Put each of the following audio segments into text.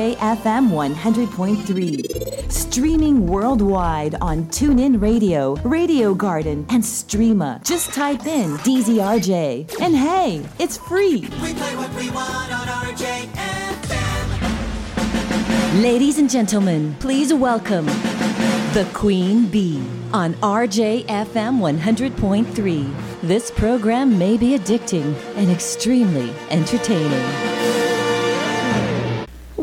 RJFM 100.3. Streaming worldwide on TuneIn Radio, Radio Garden, and Streema. Just type in DZRJ. And hey, it's free. We play what we want on RJFM. Ladies and gentlemen, please welcome the Queen Bee on RJFM 100.3. This program may be addicting and extremely entertaining.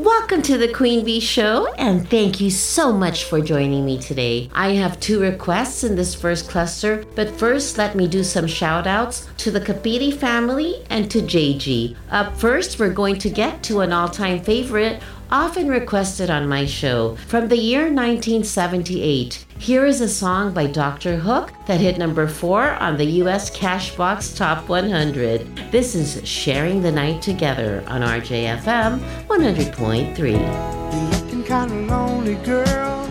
Welcome to the Queen Bee Show, and thank you so much for joining me today. I have two requests in this first cluster, but first, let me do some shout outs to the Kapiti family and to JG. Up first, we're going to get to an all time favorite, often requested on my show, from the year 1978. Here is a song by Dr. Hook that hit number four on the US Cashbox Top 100. This is Sharing the Night Together on RJFM 100.3. You're looking kinda lonely, girl.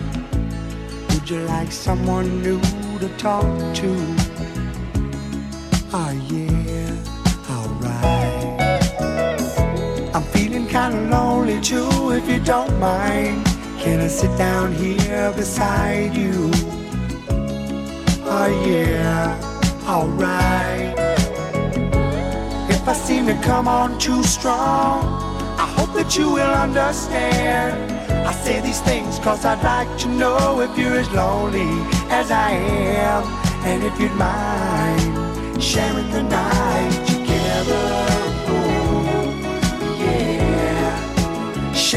Would you like someone new to talk to? Oh yeah, alright. I'm feeling kinda lonely too, if you don't mind. Can I sit down here beside you? Oh yeah, alright. If I seem to come on too strong, I hope that you will understand. I say these things cause I'd like to know if you're as lonely as I am. And if you'd mind sharing the night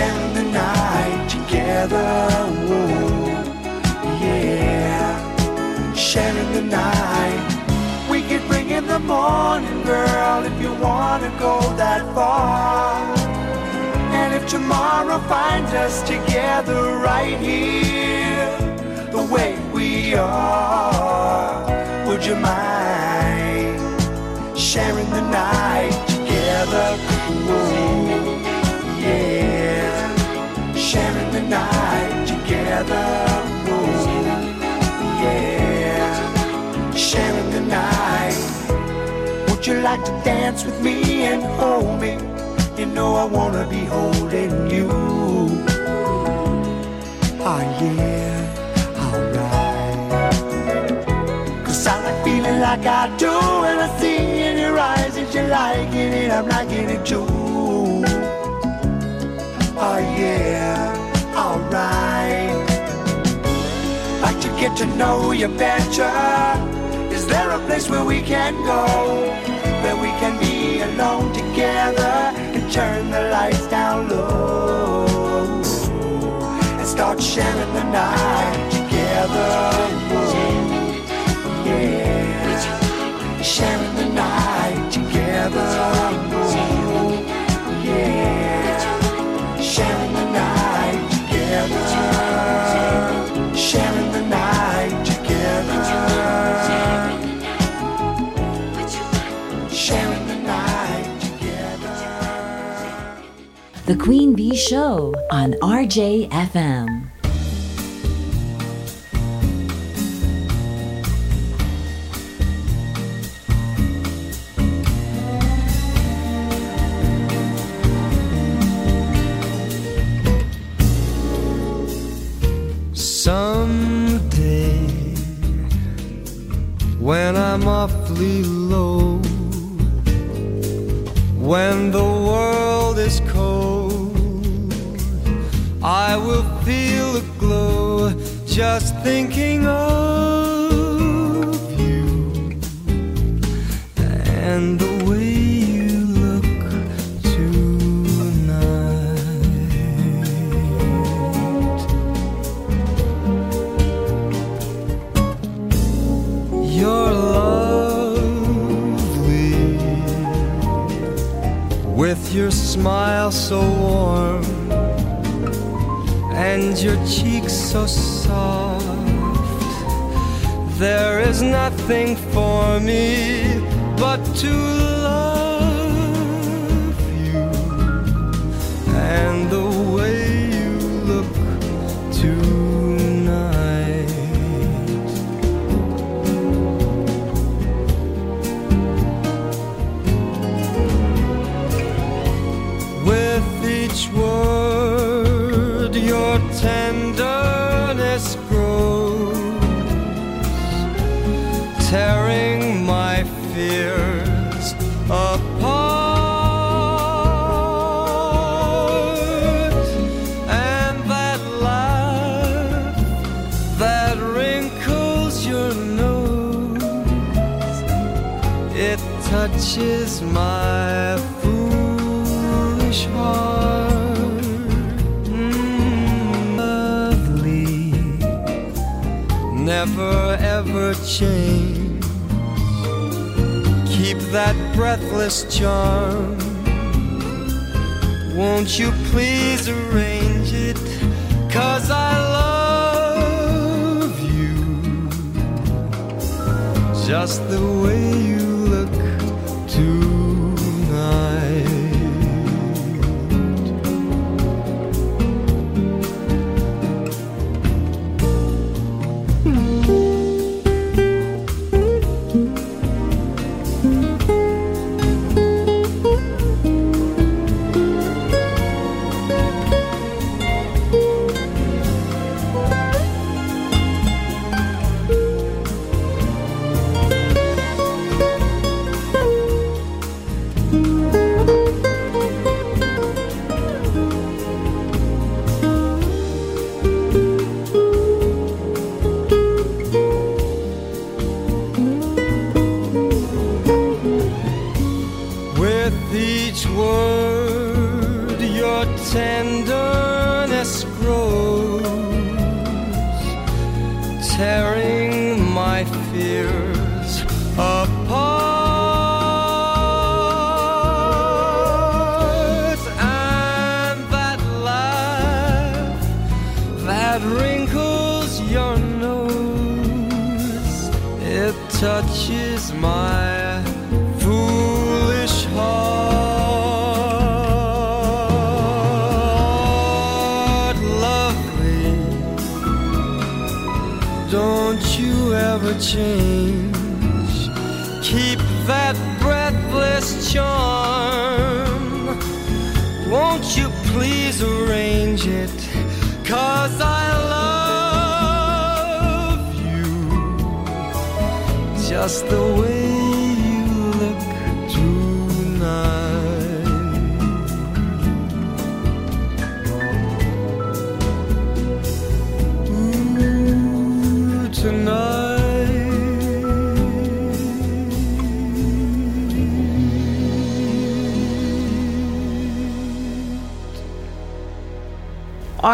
Sharing the night together. Yeah. Sharing the night. We could bring in the morning, girl, if you wanna go that far. And if tomorrow finds us together right here, the way we are, would you mind sharing the night together? Together. Yeah, sharing the night. Would you like to dance with me and hold me? You know I wanna be holding you. Oh yeah, alright. Cause I like feeling like I do when I see in your eyes that you're liking it, I'm liking it too. Oh yeah, alright. Get to know you better. Is there a place where we can go? Where we can be alone together and turn the lights down low and start sharing the night The Queen Bee Show on RJFM. Someday, when I'm awfully thinking of you and the way you look tonight. You're lovely with your smile so warm and your cheeks so soft. There is nothing for me but to change. Keep that breathless charm. Won't you please arrange it? Cause I love you just the way you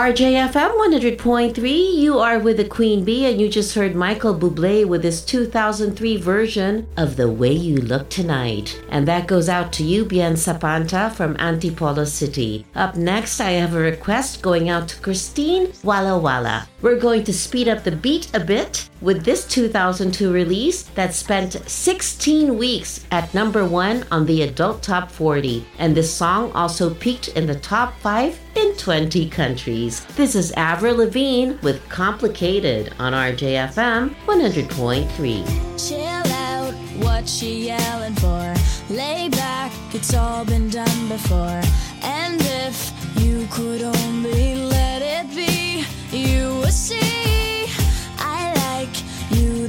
RJFM 100.3, you are with the Queen Bee, and you just heard Michael Bublé with his 2003 version of The Way You Look Tonight. And that goes out to you, Bien Sapanta from Antipolo City. Up next, I have a request going out to Christine Walla Walla. We're going to speed up the beat a bit with this 2002 release that spent 16 weeks at number one on the Adult Top 40. And this song also peaked in the top five in 20 countries. This is Avril Lavigne with Complicated on RJFM 100.3. Chill out, what she yelling for? Lay back, it's all been done before. And if you could only let it be, you would see.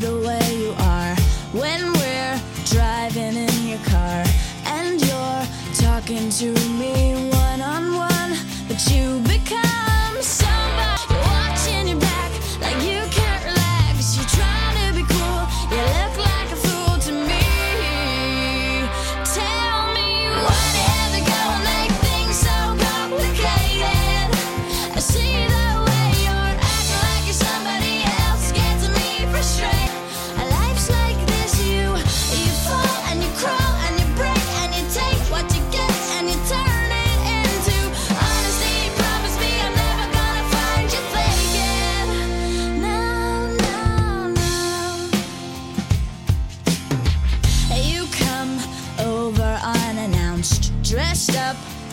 The way you are when we're driving in your car and you're talking to me one on one, but you become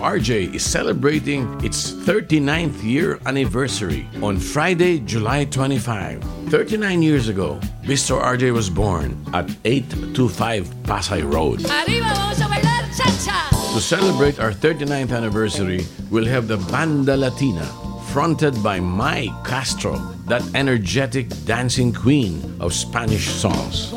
RJ is celebrating its 39th year anniversary on Friday, July 25. 39 years ago, Bistro RJ was born at 825 Pasay Road. Arriba, vamos a bailar cha-cha. To celebrate our 39th anniversary, we'll have the Banda Latina, fronted by Mai Castro, that energetic dancing queen of Spanish songs.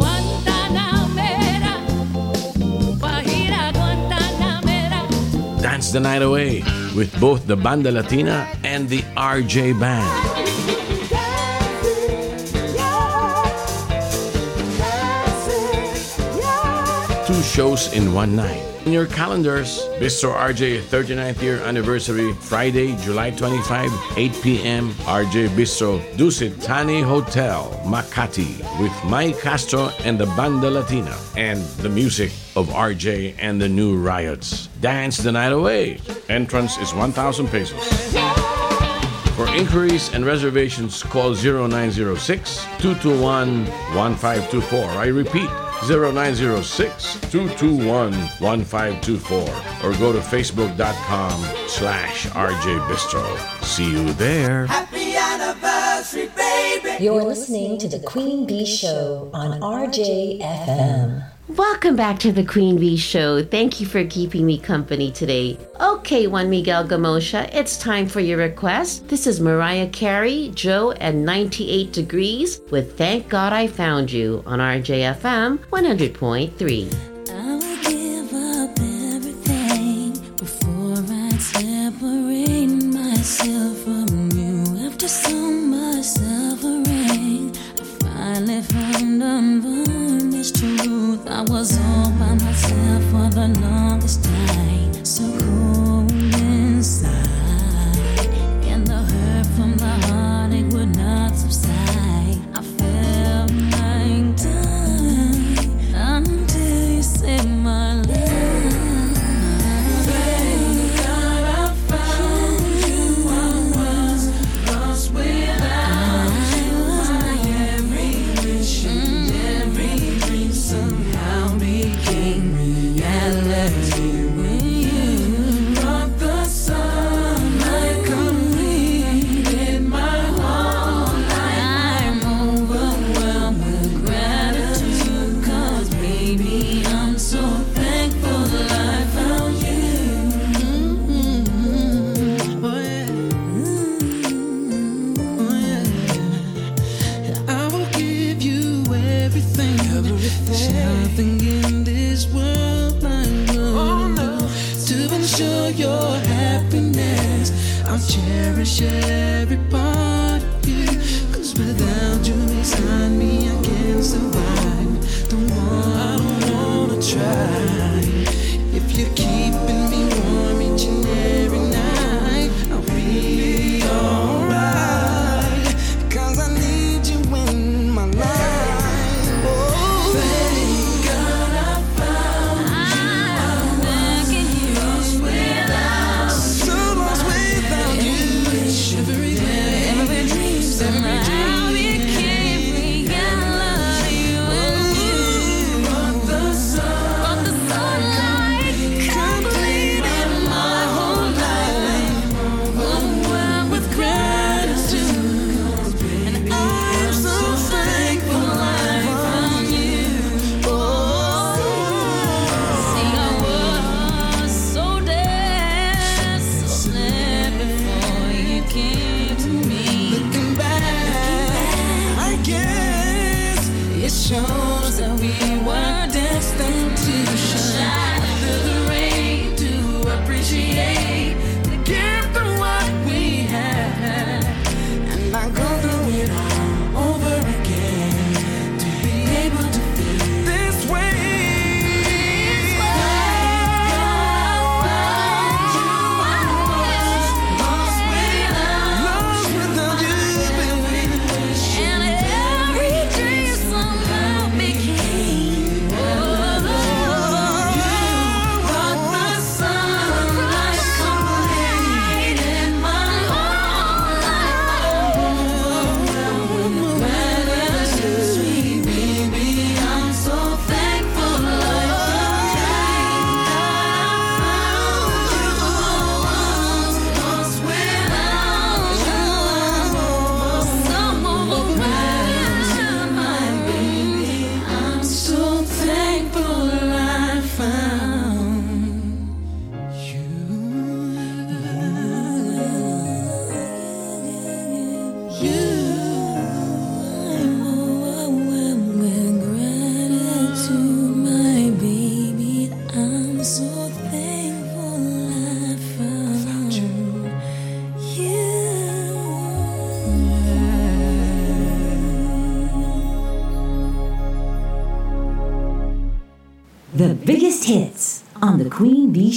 Dance the night away with both the Banda Latina and the RJ Band. Two shows in one night. In your calendars, Bistro RJ 39th year anniversary, Friday, July 25, 8 p.m. RJ Bistro, Dusit Thani Hotel, Makati, with Mai Castro and the Banda Latina, and the music of RJ and the New Riots. Dance the night away. Entrance is 1,000 pesos. For inquiries and reservations, call 0906 221 1524. I repeat, 0906 221 1524. Or go to facebook.com slash RJ Bistro. See you there. Happy anniversary, baby. You're listening to The Queen Bee Show on RJFM. Welcome back to the Queen Bee Show. Thank you for keeping me company today. Okay, Juan Miguel Gamosha, it's time for your request. This is Mariah Carey, Joe, and 98 Degrees with Thank God I Found You on RJFM 100.3. I was all by myself for the longest time,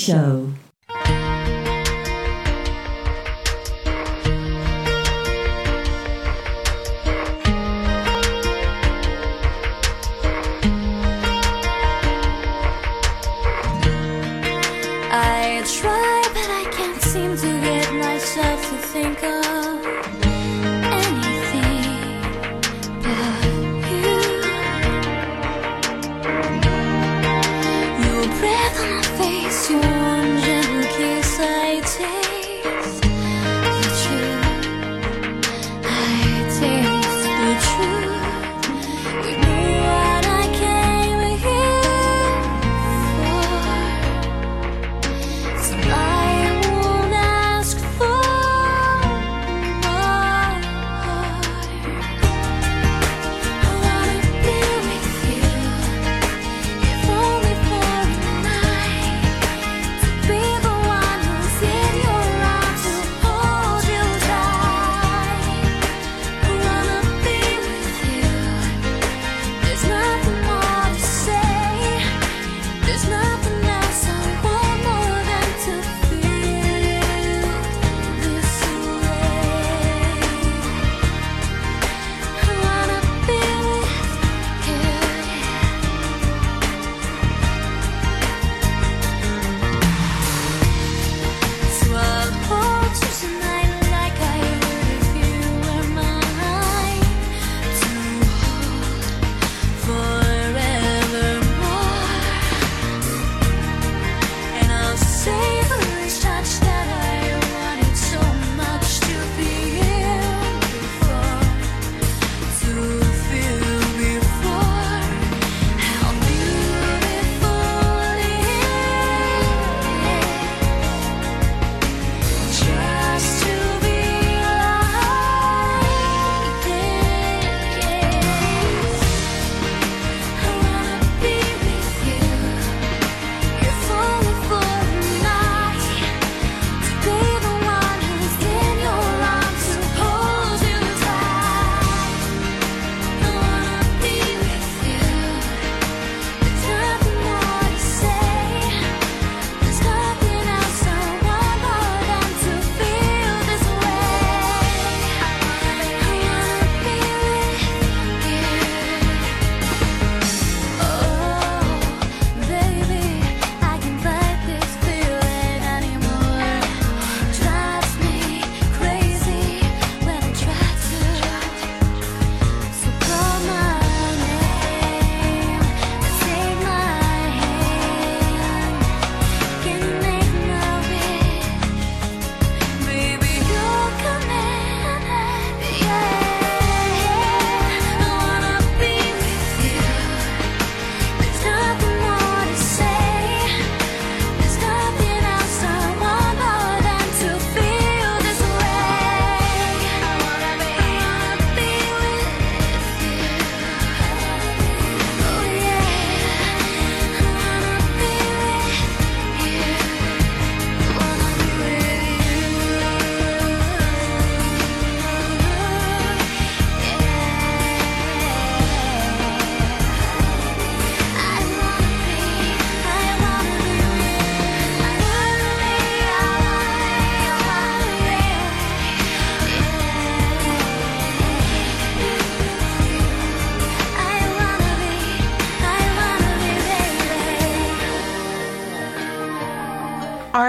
Show.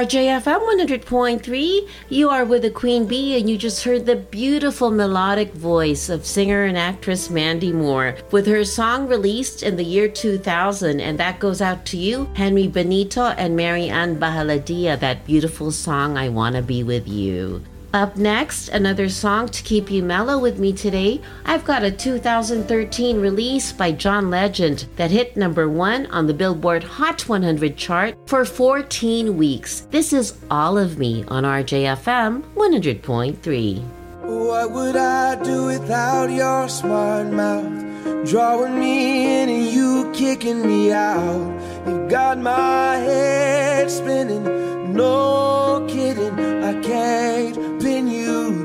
RJFM 100.3. You are with the Queen Bee, and you just heard the beautiful melodic voice of singer and actress Mandy Moore with her song released in the year 2000. And that goes out to you, Henry Benito and Mary Ann Bahaladia, that beautiful song, I Wanna Be With You. Up next, another song to keep you mellow with me today. I've got a 2013 release by John Legend that hit number one on the Billboard Hot 100 chart for 14 weeks. This is All of Me on RJFM 100.3. What would I do without your smart mouth? Drawing me in and you kicking me out. You've got my head spinning, no kidding. I can't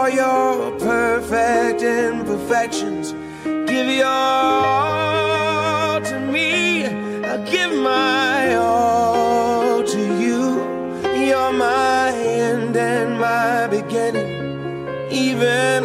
all your perfect imperfections. Give your all to me. I'll give my all to you. You're my end and my beginning. Even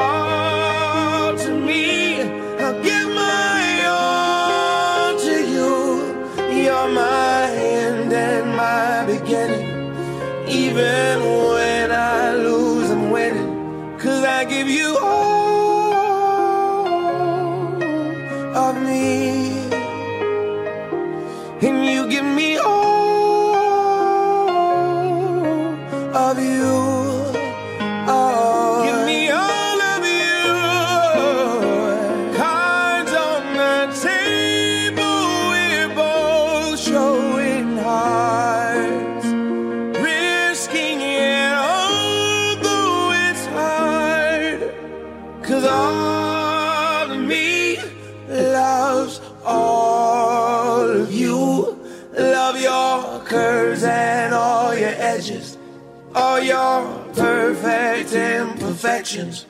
imperfections.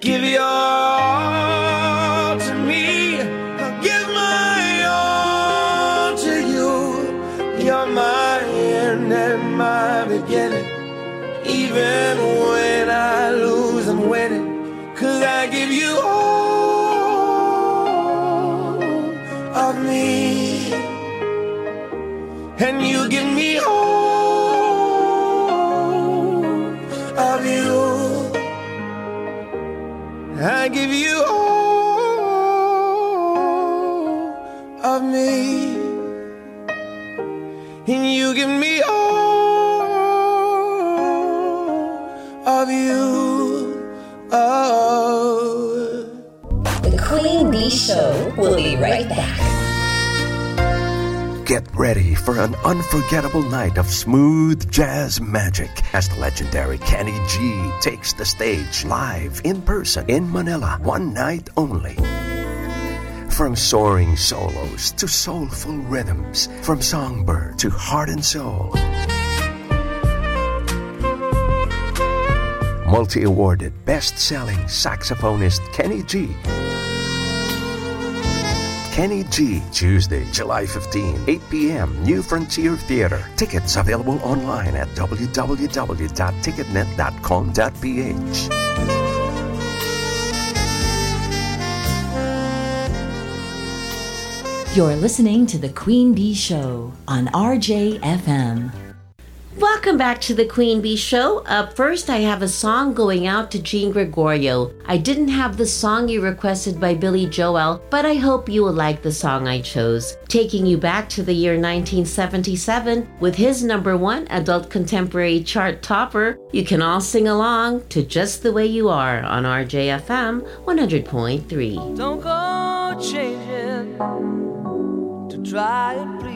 Give your all to me. I'll give my all to you. You're my end and my beginning. Even when I lose, I'm winning. Cause I give you The Queen Bee Show will be right back. Get ready for an unforgettable night of smooth jazz magic as the legendary Kenny G takes the stage live in person in Manila, one night only. From soaring solos to soulful rhythms, from songbird to heart and soul. Multi awarded best selling saxophonist Kenny G Kenny G, Tuesday, July 15, 8 p.m., New Frontier Theater. Tickets available online at www.ticketnet.com.ph. You're listening to The Queen Bee Show on RJFM. Welcome back to the Queen Bee Show. Up first, I have a song going out to Jean Gregorio. I didn't have the song you requested by Billy Joel, but I hope you will like the song I chose. Taking you back to the year 1977 with his number one adult contemporary chart topper, you can all sing along to Just the Way You Are on RJFM 100.3. Don't go changing to try and please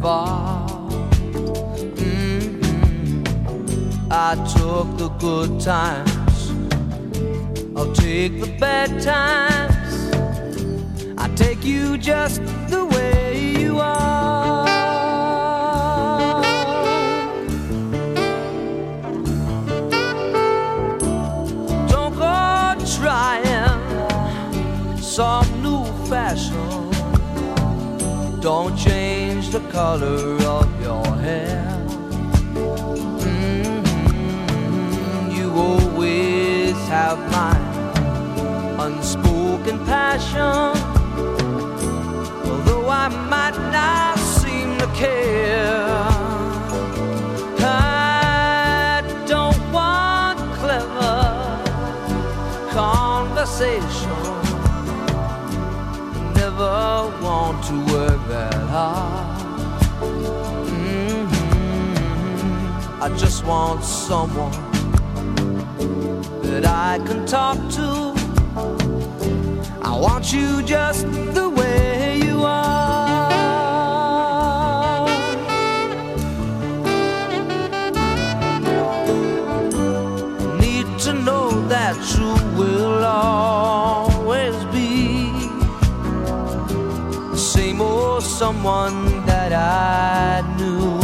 far. Mm-hmm. I took the good times, I'll take the bad times. I take you just the way you are. Don't go trying some new fashion. Don't change the color of your hair. Mm-hmm. You always have my unspoken passion. Although I might not seem to care. I don't want clever conversation never want to work that hard. I just want someone that I can talk to. I want you just the way you are. Need to know that you will always. Be the same or someone that I knew.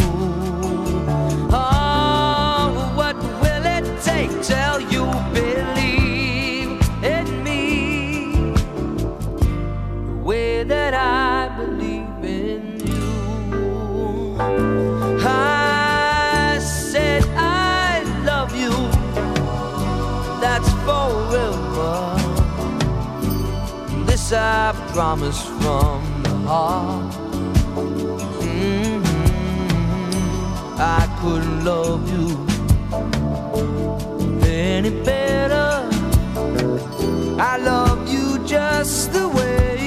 This I promise from the heart. Mm-hmm. I couldn't love you any better. I love you just the way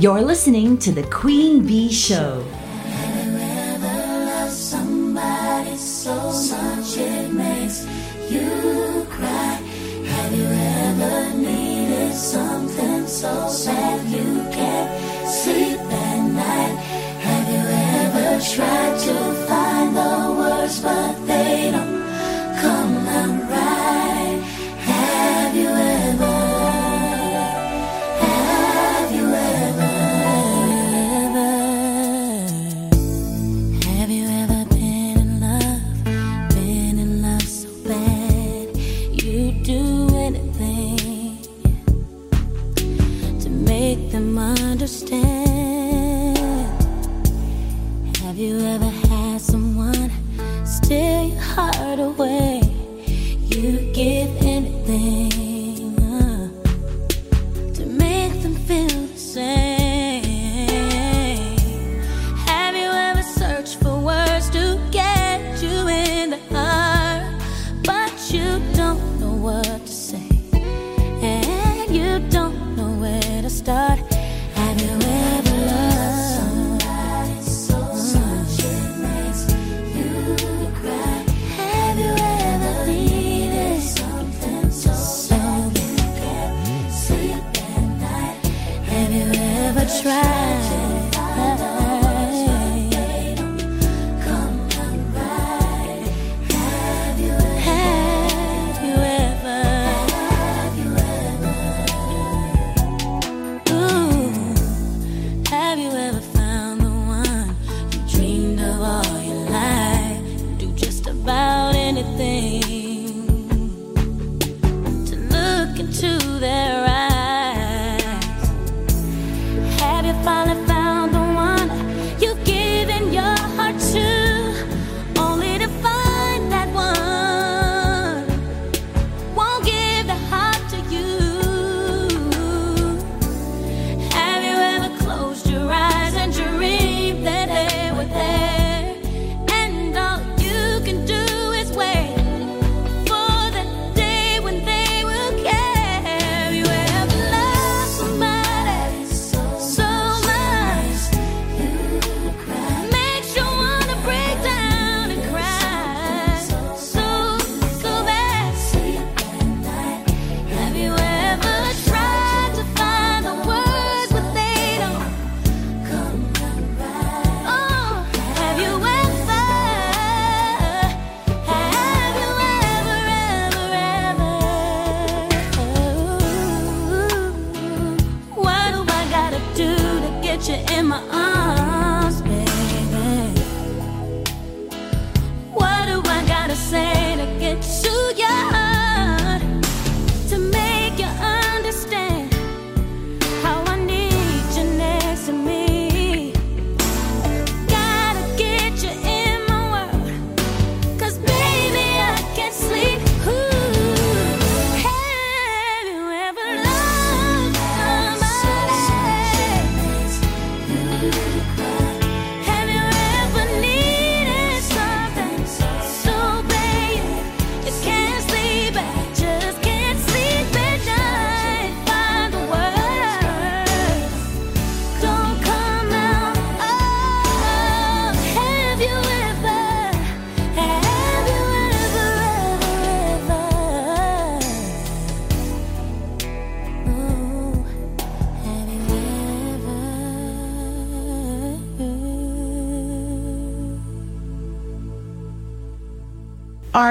You're listening to The Queen Bee Show.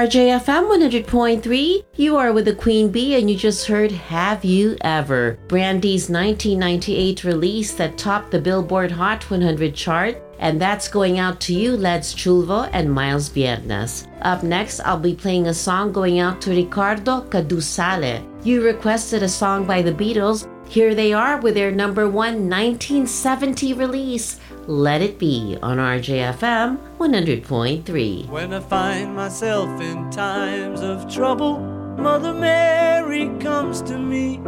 RJFM 100.3. You are with the Queen Bee, and you just heard Have You Ever? Brandy's 1998 release that topped the Billboard Hot 100 chart. And that's going out to you, Leds Chulvo and Miles Viernes. Up next, I'll be playing a song going out to Ricardo Cadusale. You requested a song by the Beatles. Here they are with their number one 1970 release. Let It Be on RJFM 100.3. When I find myself in times of trouble, Mother Mary comes to me,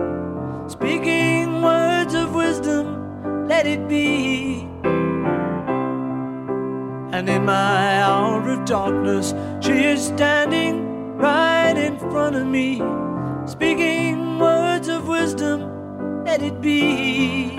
speaking words of wisdom, let it be. And in my hour of darkness, she is standing right in front of me, speaking words of wisdom, let it be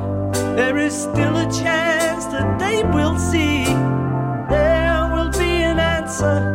there is still a chance that they will see. There will be an answer,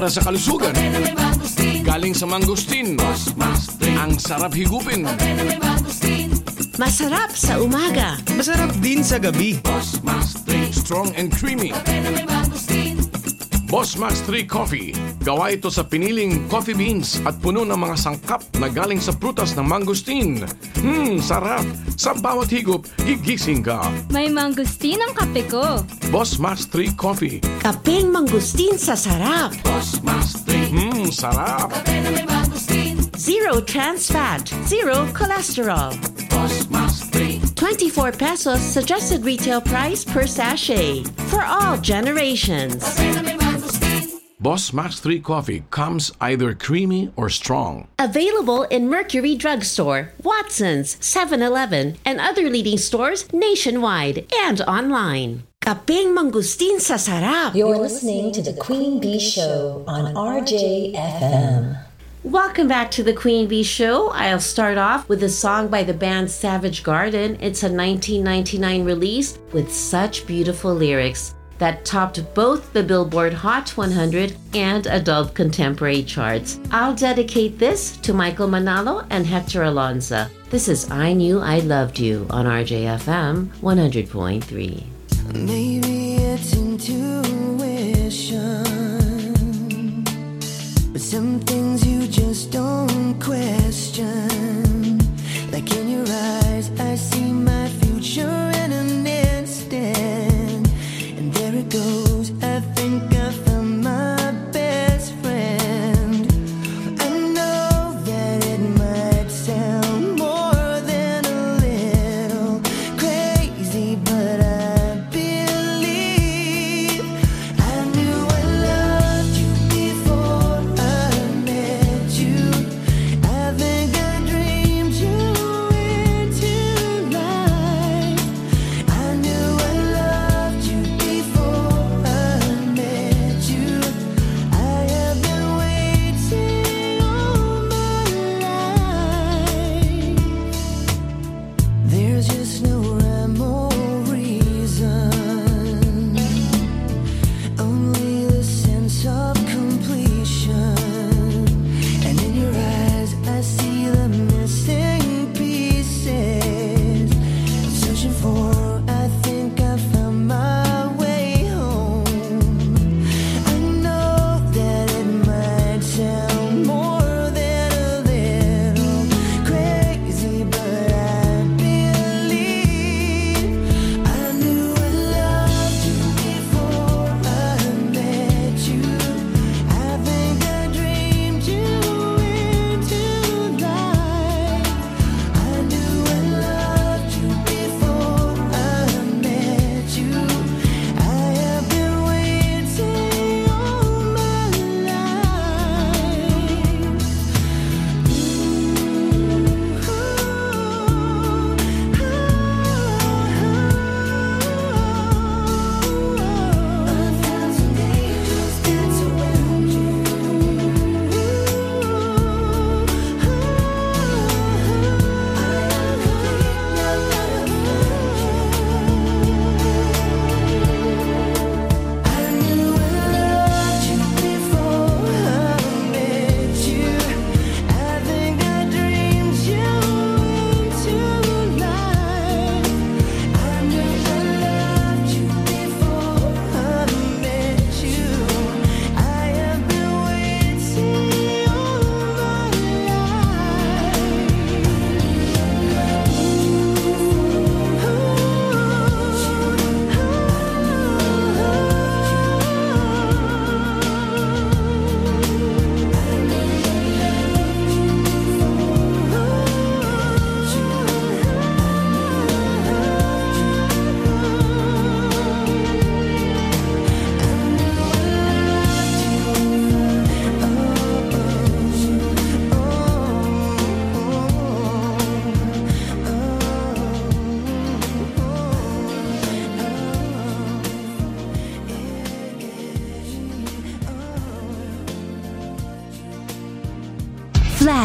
para sa kalusugan. Galing sa mangustin. Ang sarap higupin. Masarap sa umaga. Masarap din sa gabi. Strong and creamy. Boss Max 3 Coffee. Gawa ito sa piniling coffee beans at puno ng mga sangkap na galing sa prutas ng mangustin. Hmm, sarap. Sa bawat higop, gigising ka. May mangustin ang kape ko. Boss Max 3 Coffee. Kapeng mangustin sa sarap. Hmm, sarap. Zero trans fat, zero cholesterol. 24 pesos suggested retail price per sachet for all generations. Boss Max 3 Coffee comes either creamy or strong. Available in Mercury Drugstore, Watson's, 7-Eleven, and other leading stores nationwide and online. Kapeng mangustin sa sarap. You're listening to The Queen Bee Show on RJFM. Welcome back to the Queen Bee Show. I'll start off with a song by the band Savage Garden. It's a 1999 release with such beautiful lyrics that topped both the Billboard Hot 100 and Adult Contemporary charts. I'll dedicate this to Michael Manalo and Hector Alonso. This is I Knew I Loved You on RJFM 100.3. Maybe it's intuition, but some things you just don't question. Like in your eyes, I see Queen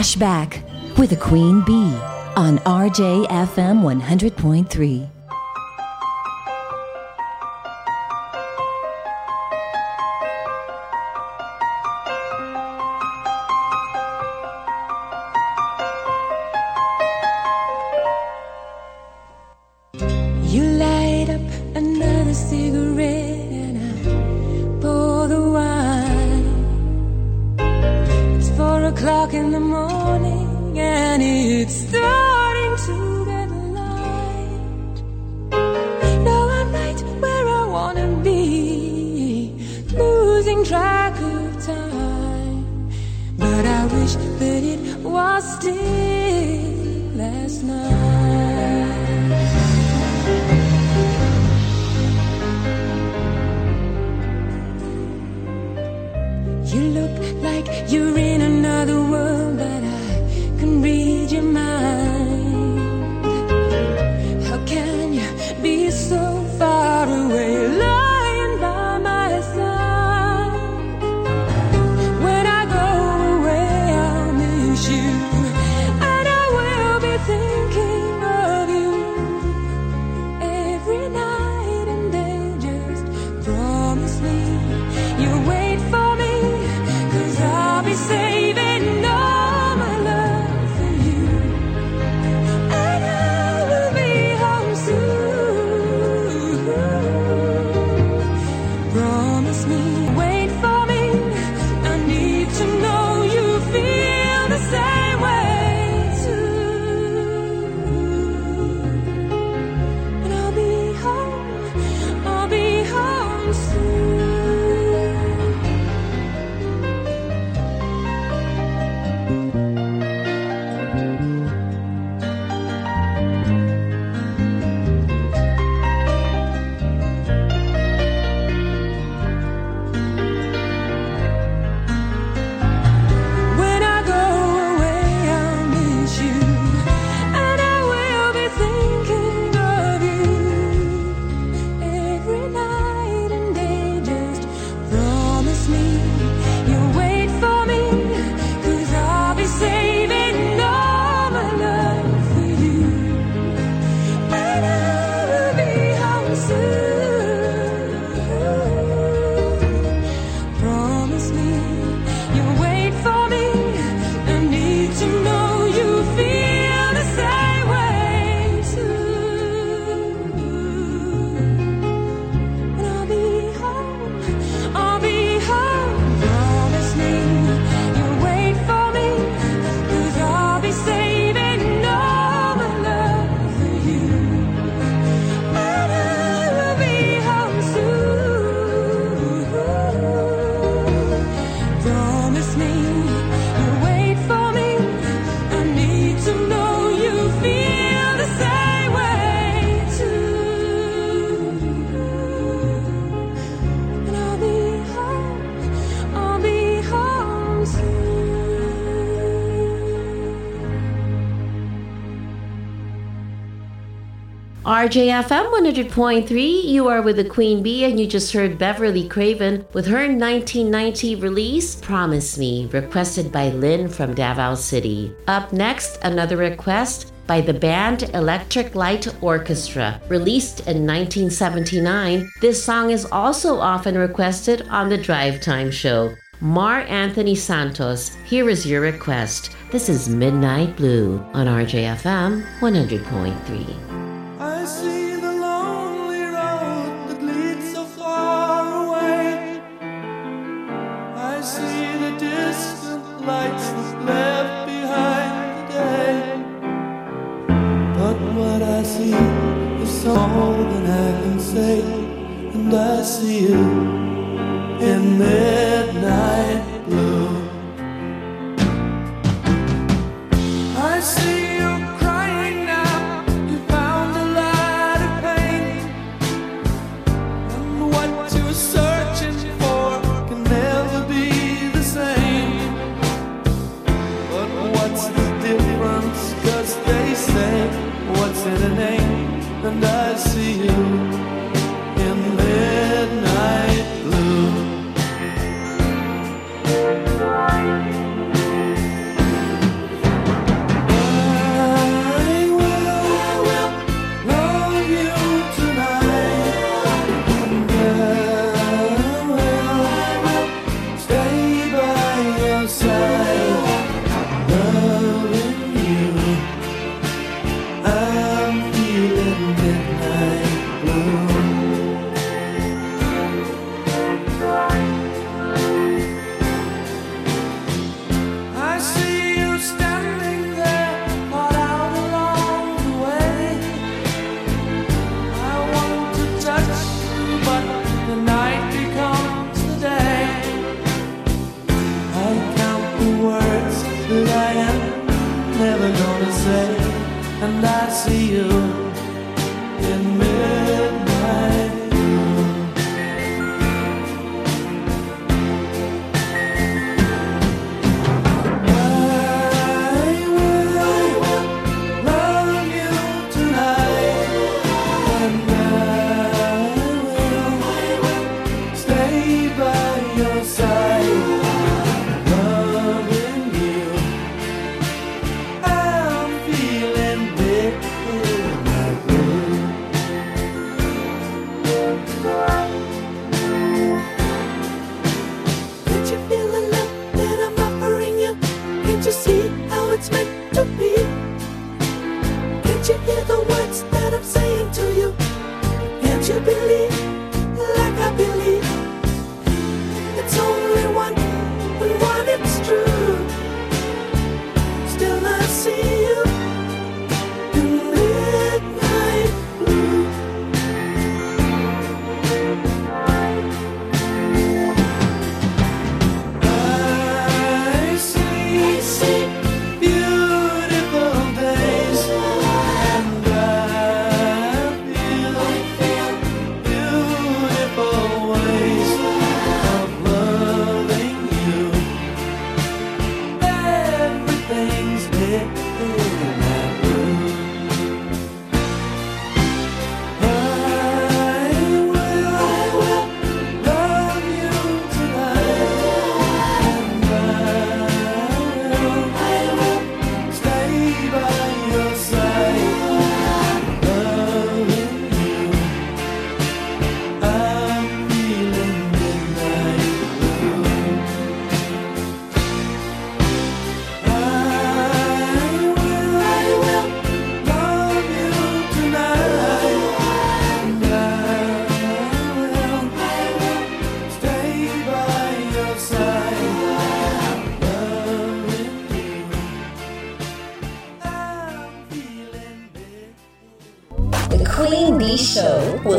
Flashback with a queen bee on RJFM 100.3. RJFM 100.3, you are with the Queen Bee, and you just heard Beverly Craven with her 1990 release, Promise Me, requested by Lynn from Davao City. Up next, another request by the band Electric Light Orchestra. Released in 1979, this song is also often requested on the Drive Time Show. Mar Anthony Santos, here is your request. This is Midnight Blue on RJFM 100.3.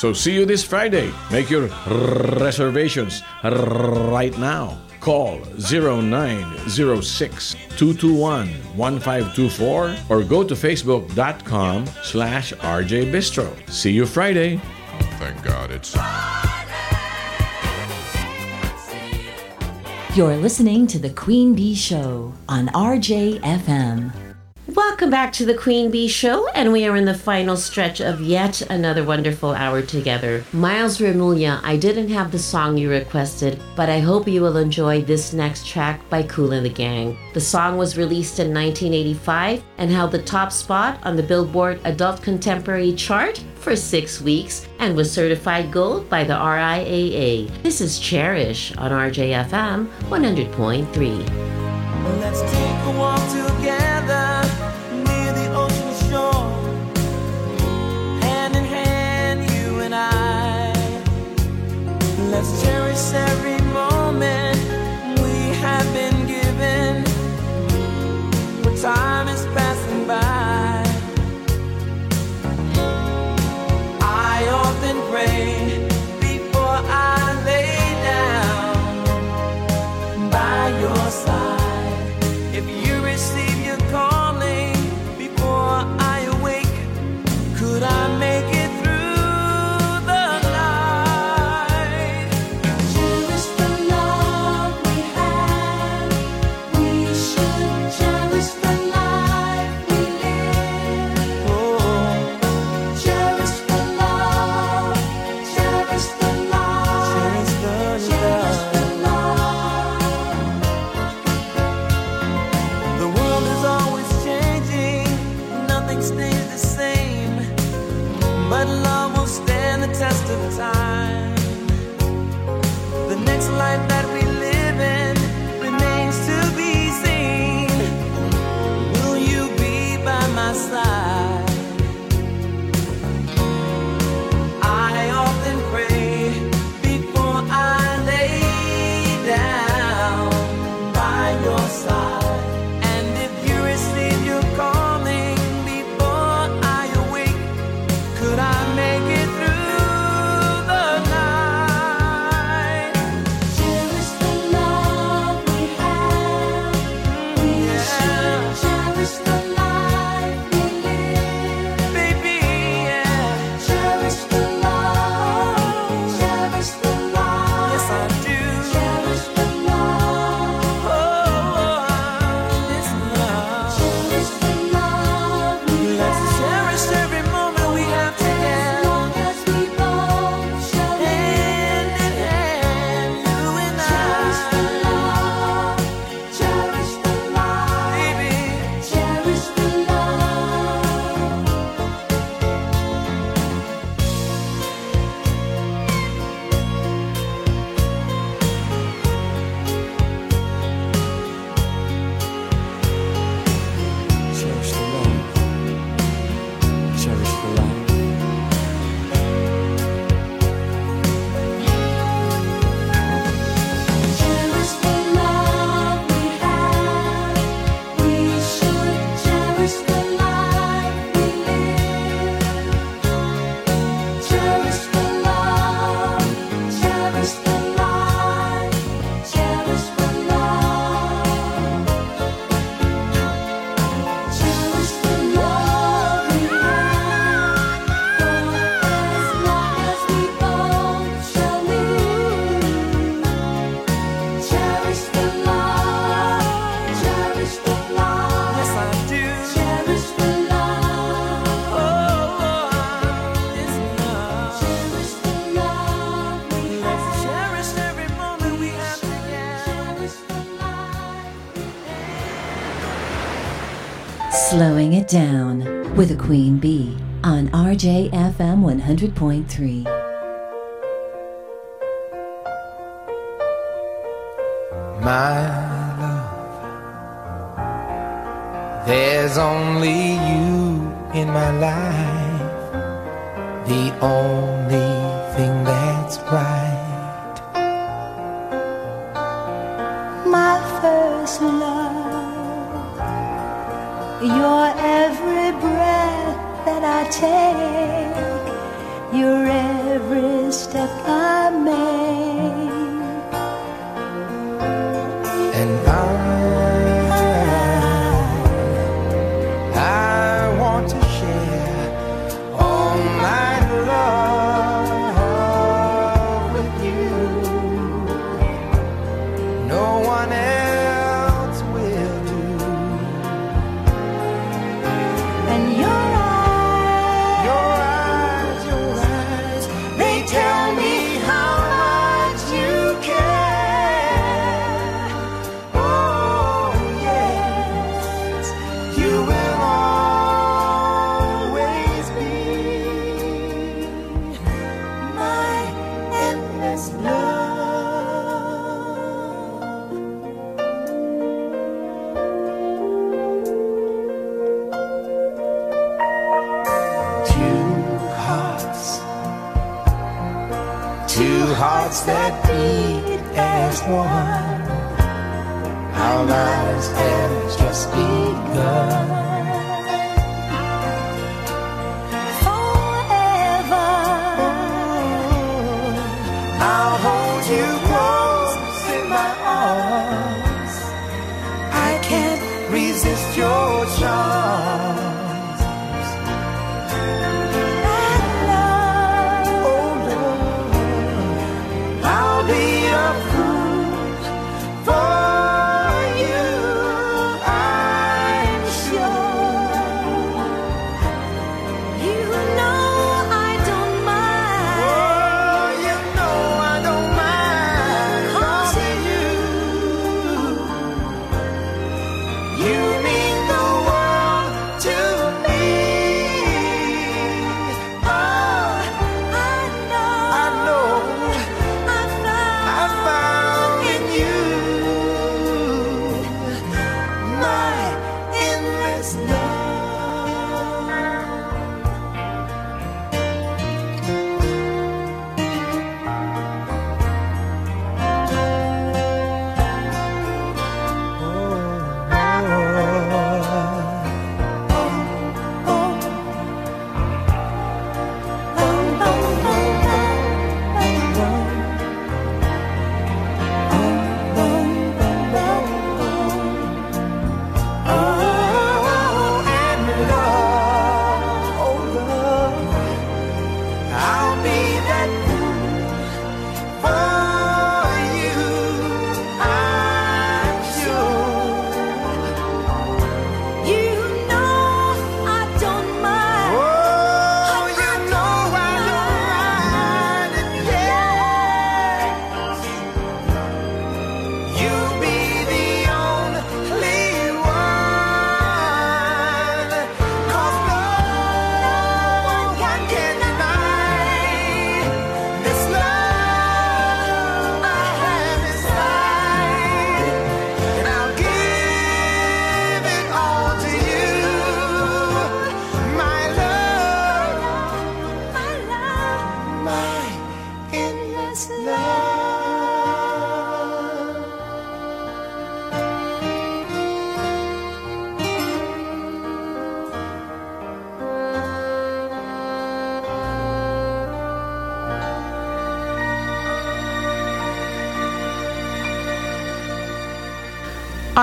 So see you this Friday. Make your reservations right now. Call 0906 221 1524 or go to facebook.com slash RJ Bistro. See you Friday. Thank God it's. You're listening to The Queen Bee Show on RJFM. Welcome back to the Queen Bee Show, and we are in the final stretch of yet another wonderful hour together. Miles Remulla, I didn't have the song you requested, but I hope you will enjoy this next track by Kool and the Gang. The song was released in 1985 and held the top spot on the Billboard Adult Contemporary chart for six weeks and was certified gold by the RIAA. This is Cherish on RJFM 100.3. Let's Let's cherish every Queen Bee on RJFM 100.3. My love, there's only you in my life, the only thing that's right. Take, your every step I make.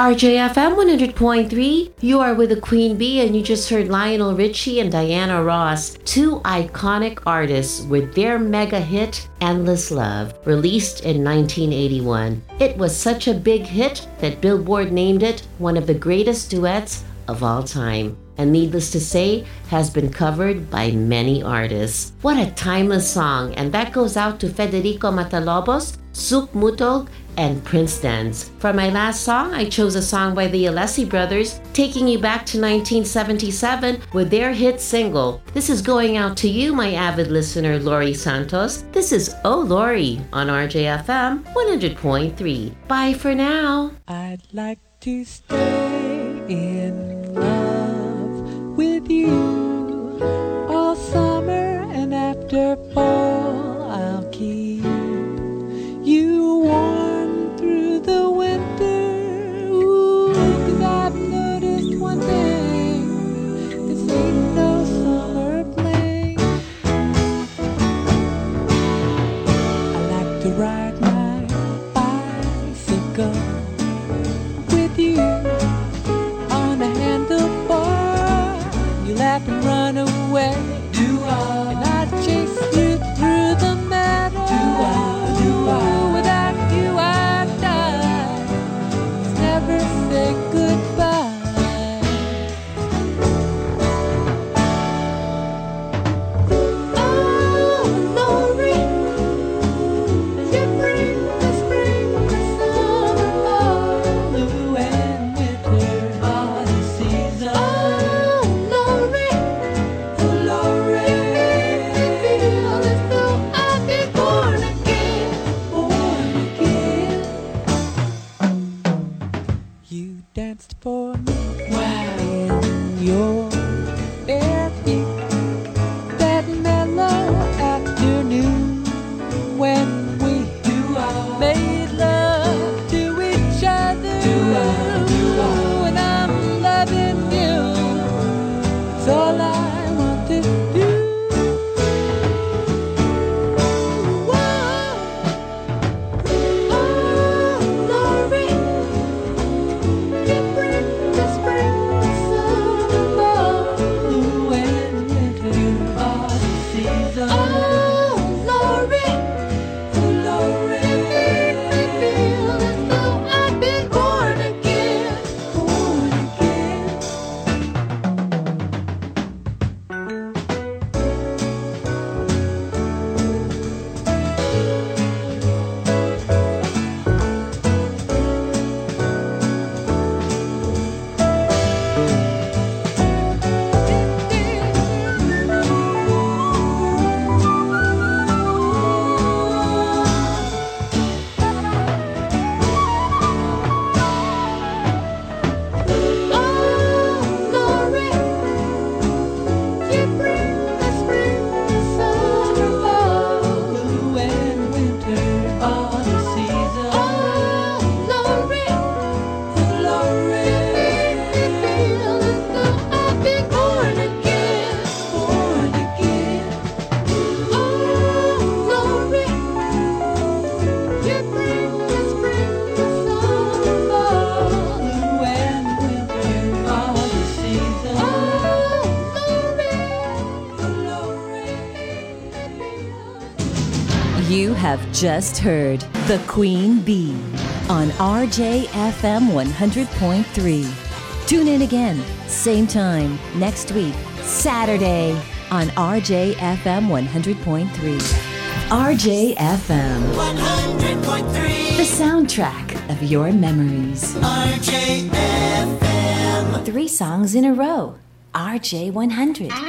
RJFM 100.3, you are with the Queen Bee, and you just heard Lionel Richie and Diana Ross, two iconic artists, with their mega hit Endless Love, released in 1981. It was such a big hit that Billboard named it one of the greatest duets of all time and needless to say, has been covered by many artists. What a timeless song, and that goes out to Federico Matalobos, Suk Mutog, and Prince Dance. For my last song, I chose a song by the Alessi Brothers, taking you back to 1977 with their hit single. This is going out to you, my avid listener, Lori Santos. This is Oh Lori on RJFM 100.3. Bye for now. I'd like to stay in love with you all summer and after fall. have just heard The Queen Bee on RJFM 100.3. Tune in again, same time, next week, Saturday on RJFM 100.3. RJFM 100.3. The soundtrack of your memories. RJFM. Three songs in a row. RJ 100.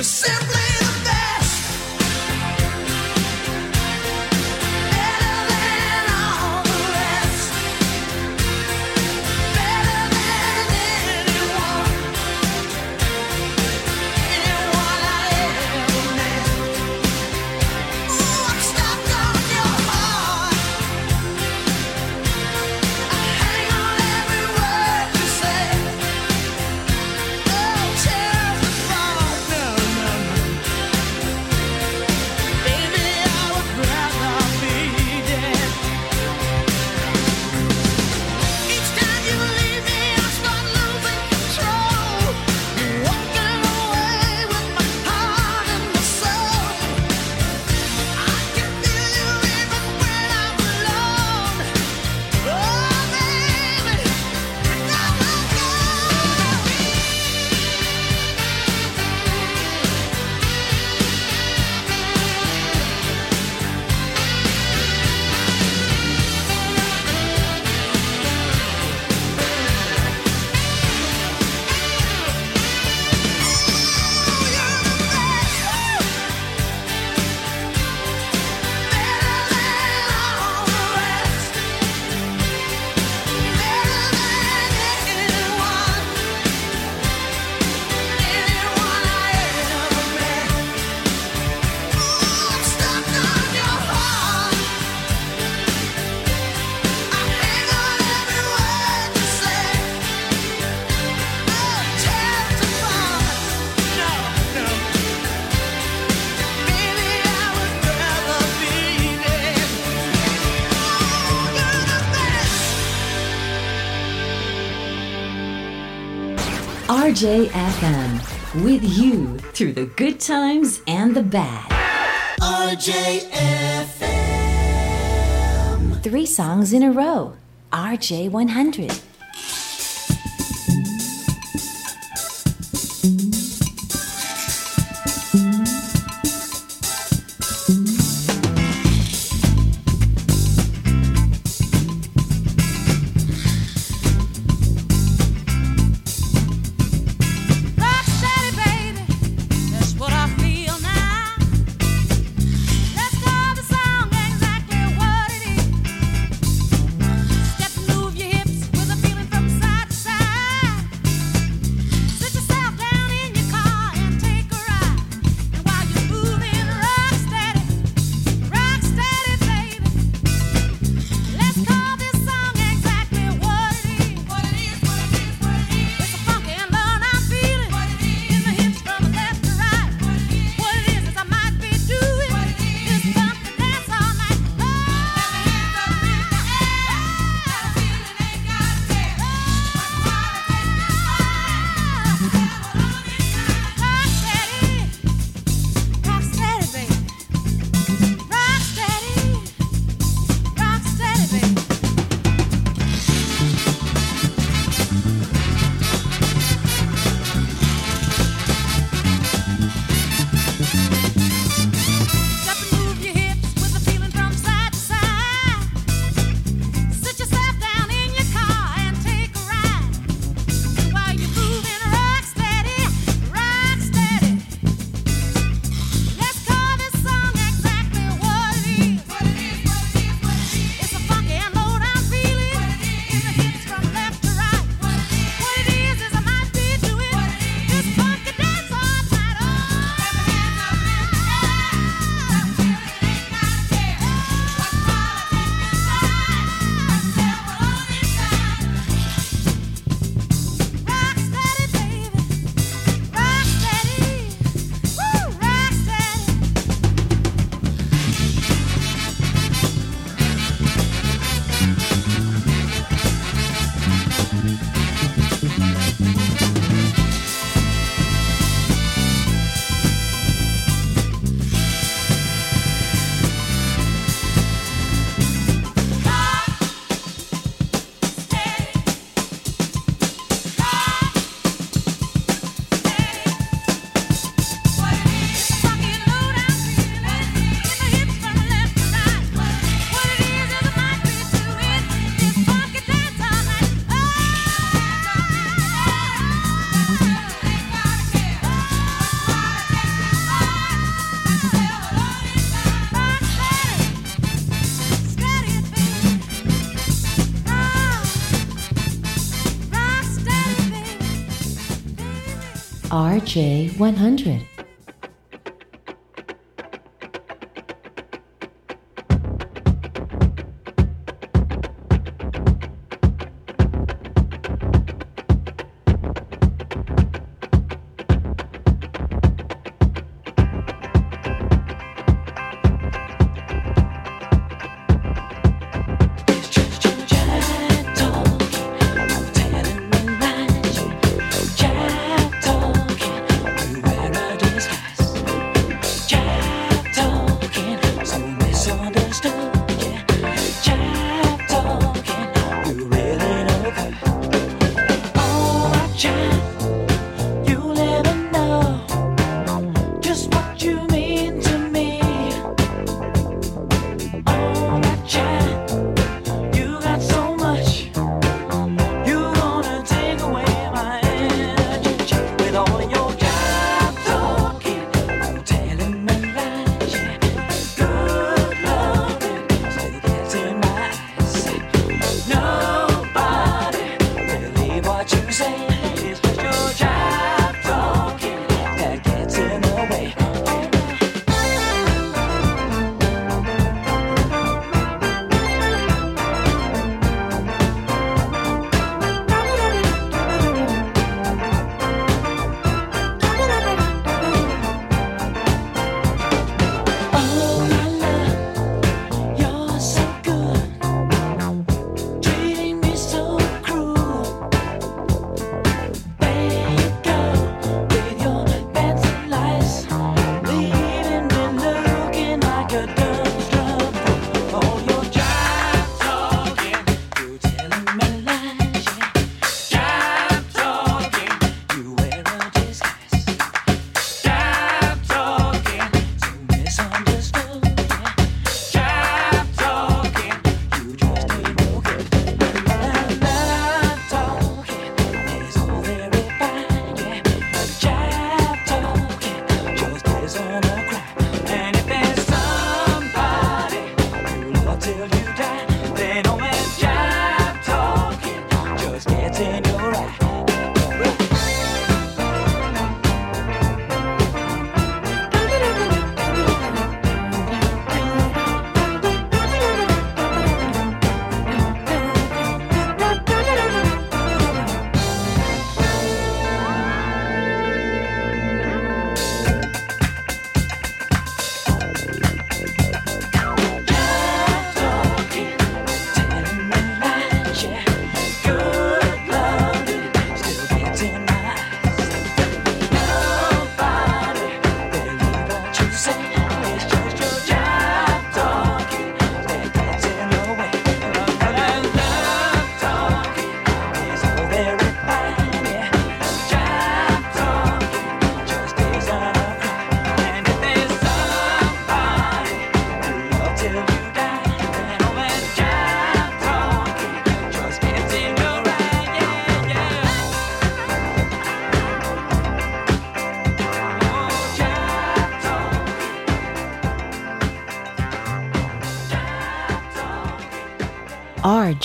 You simply RJFM, with you through the good times and the bad. RJFM. Three songs in a row. RJ100. RJ100.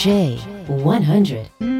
J100.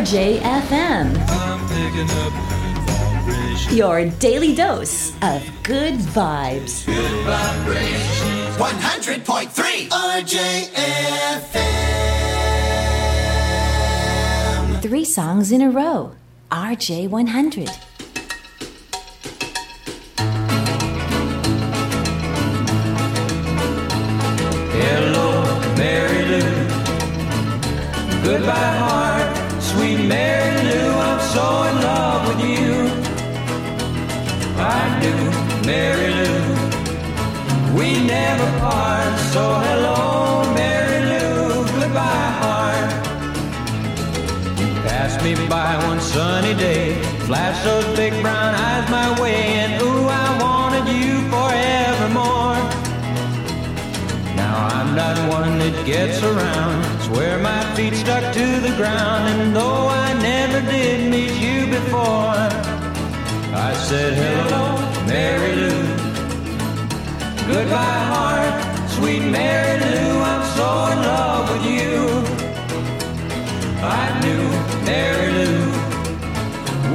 RJFM. Your daily dose of good vibes. 100.3 RJFM. Three songs in a row. RJ100. We never part, so hello, Mary Lou, goodbye, heart. You passed me by one sunny day, flashed those big brown eyes my way, and ooh, I wanted you forevermore. Now I'm not one that gets around, swear my feet stuck to the ground, and though I never did meet you before, I said hello, Mary Lou. Goodbye, heart, sweet Mary Lou. I'm so in love with you. I knew Mary Lou.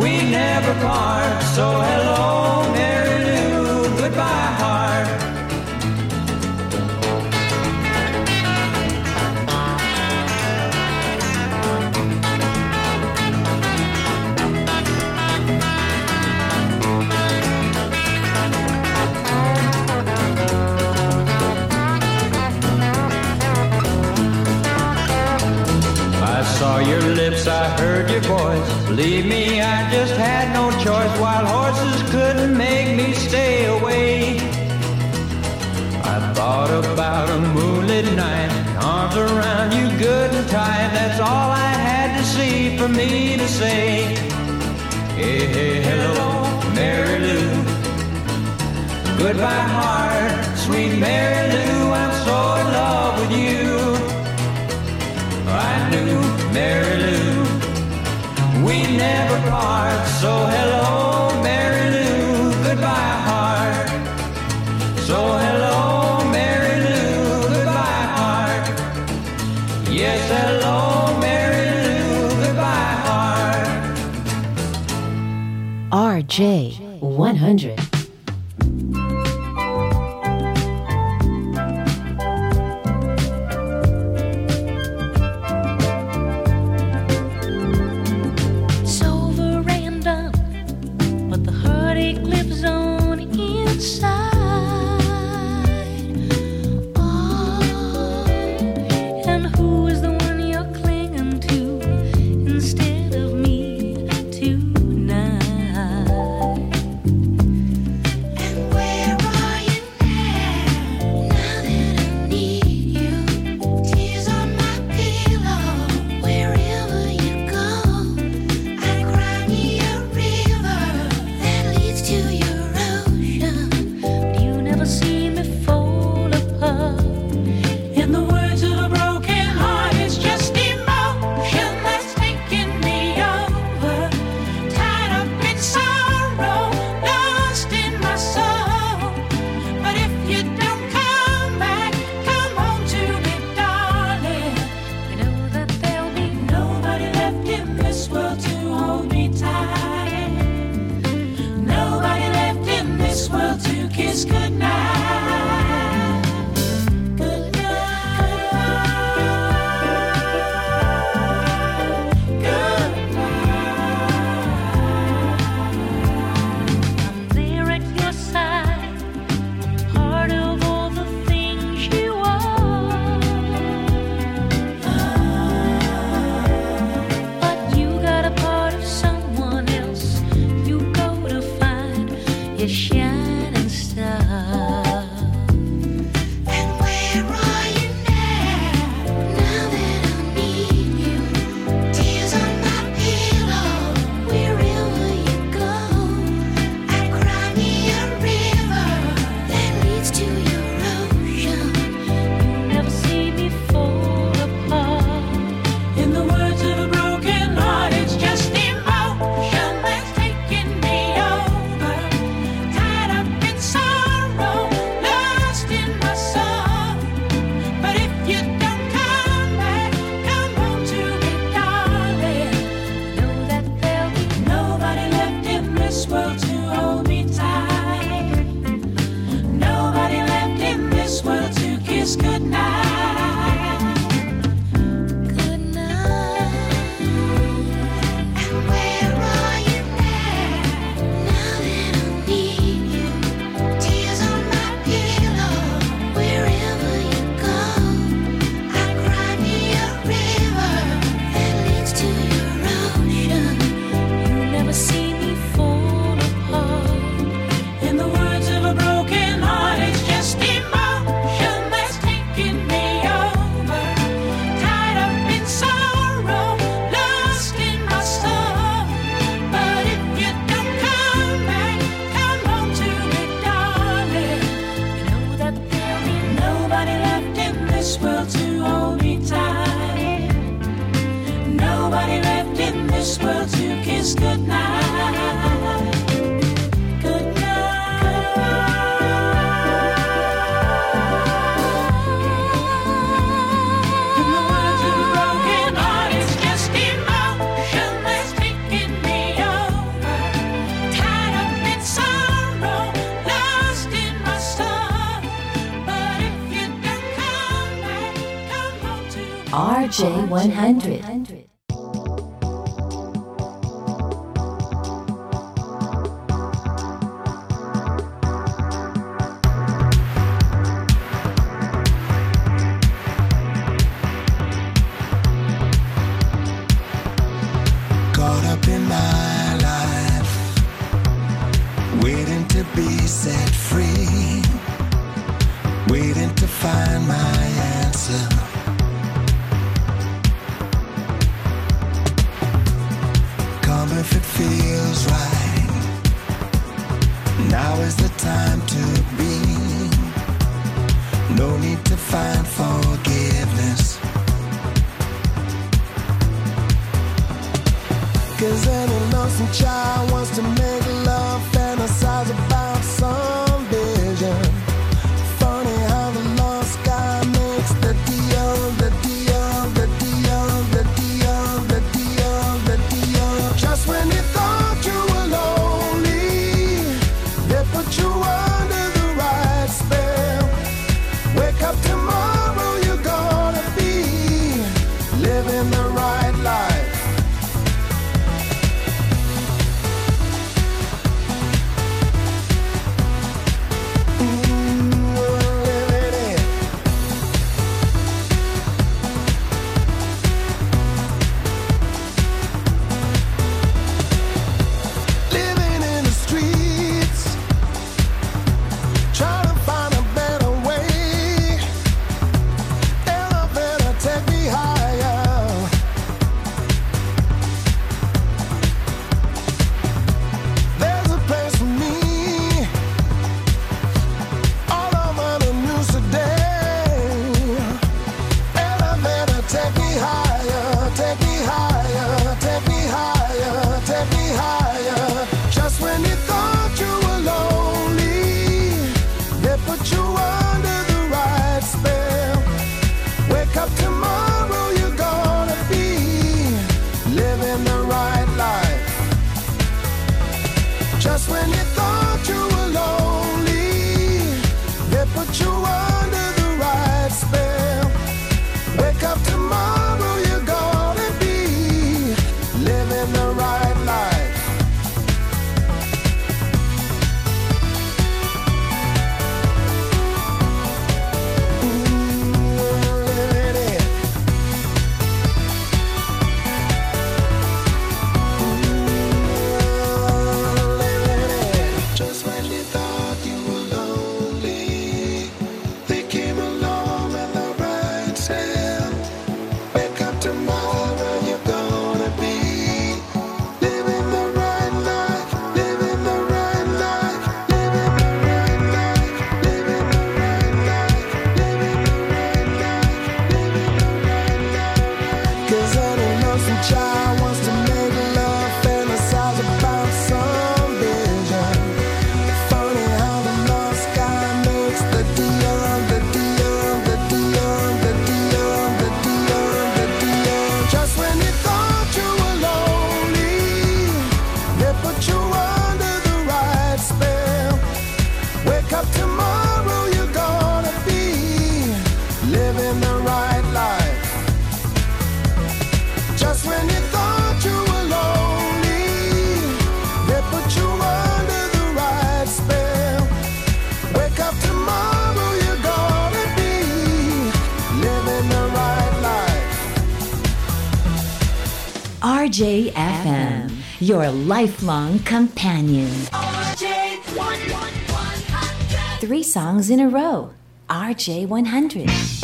We never part, so hello, Mary saw your lips, I heard your voice. Believe me, I just had no choice. Wild horses couldn't make me stay away. I thought about a moonlit night, arms around you good and tight. That's all I had to see for me to say. Hey, hey, hello, Mary Lou. Goodbye, heart, sweet Mary Lou. I'm so in love with you. Mary Lou. We never part, so hello, Mary Lou. Goodbye, heart. So hello, Mary Lou. Goodbye, heart. Yes, hello, Mary Lou. Goodbye, heart. RJ 100. 100. RJFM, your lifelong companion. RJ Three songs in a row. RJ 100.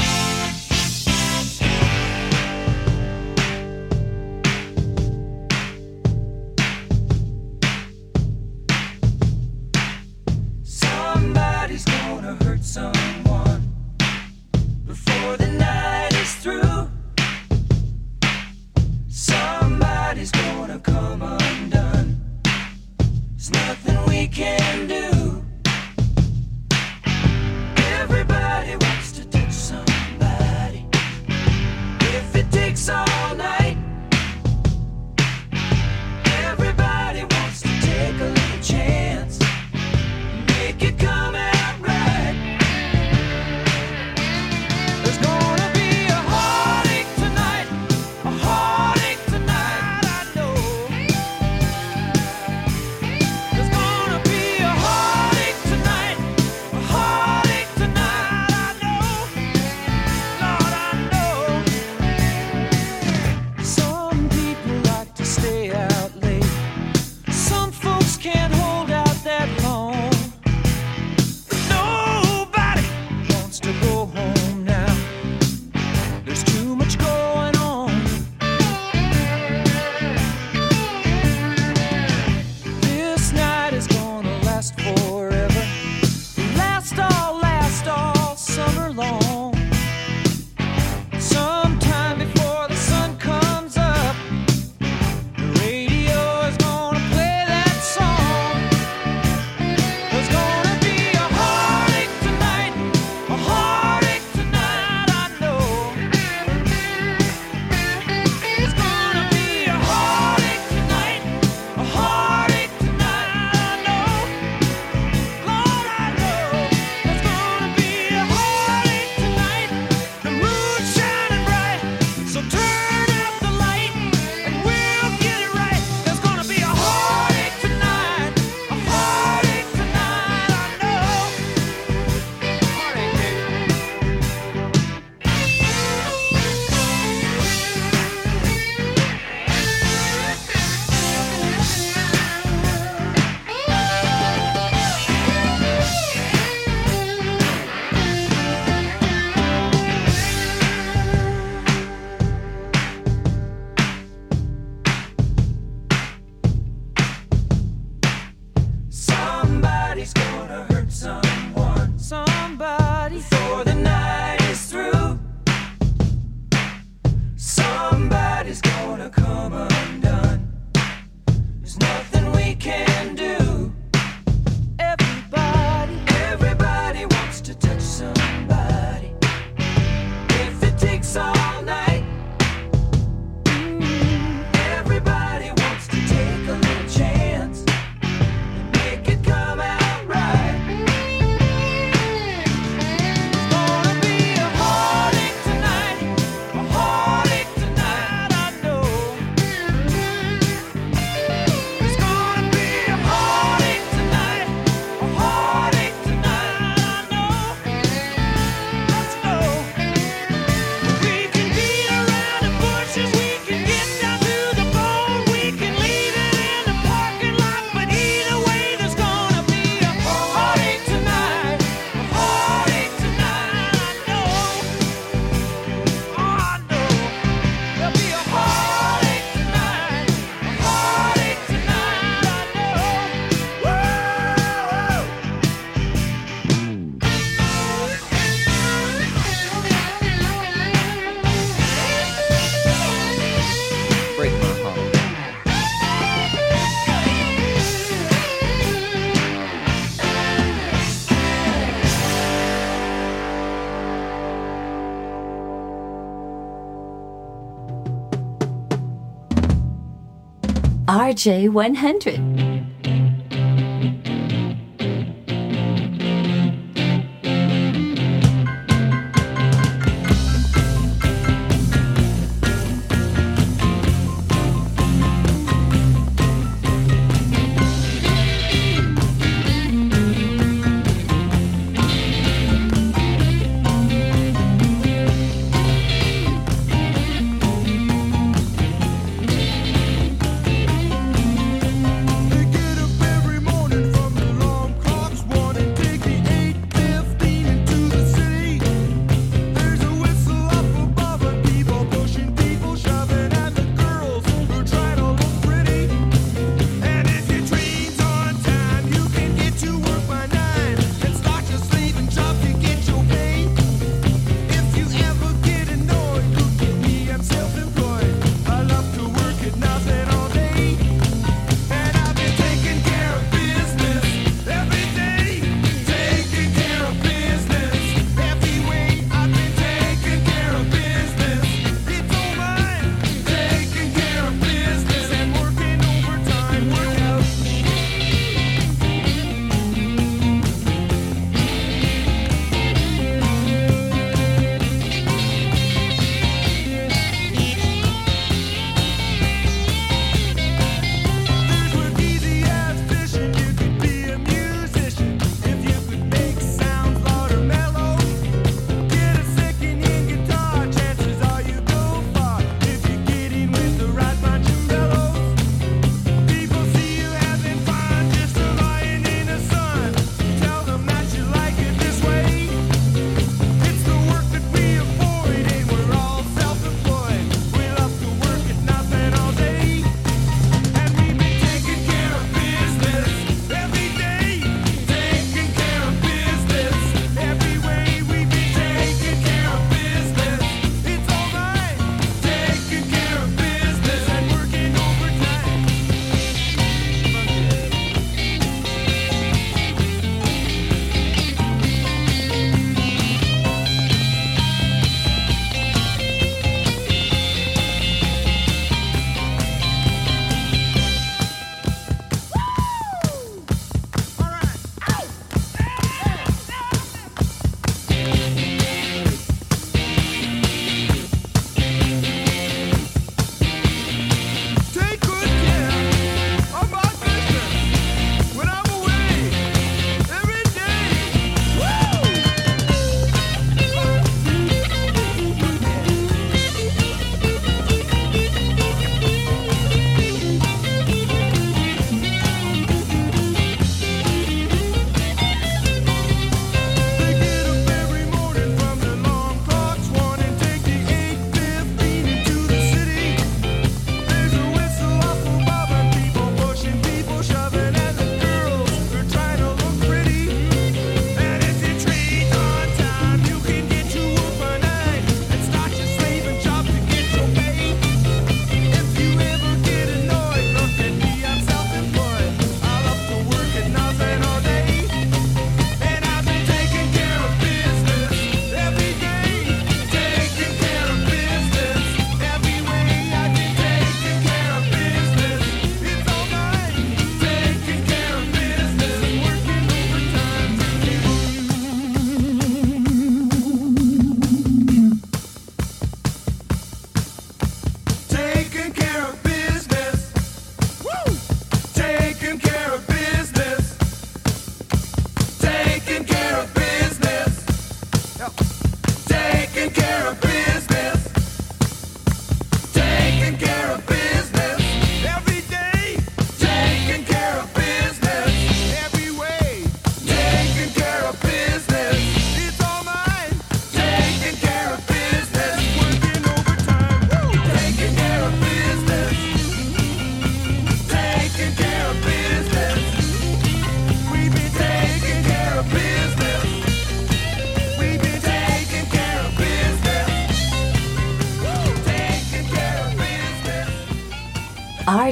RJ100.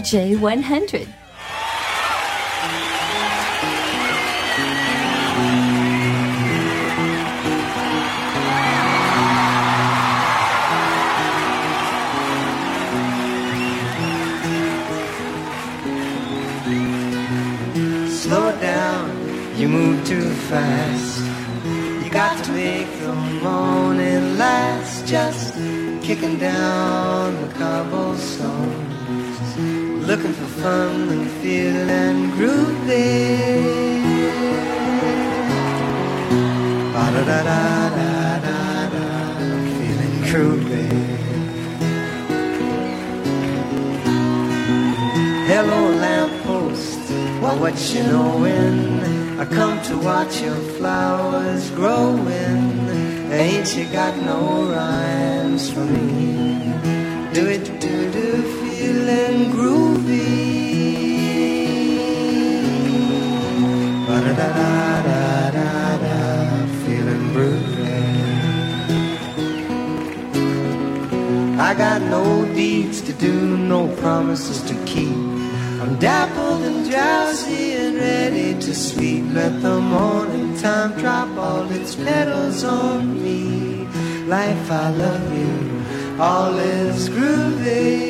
J100. promises to keep. I'm dappled and drowsy and ready to sleep. Let the morning time drop all its petals on me. Life, I love you. All is groovy.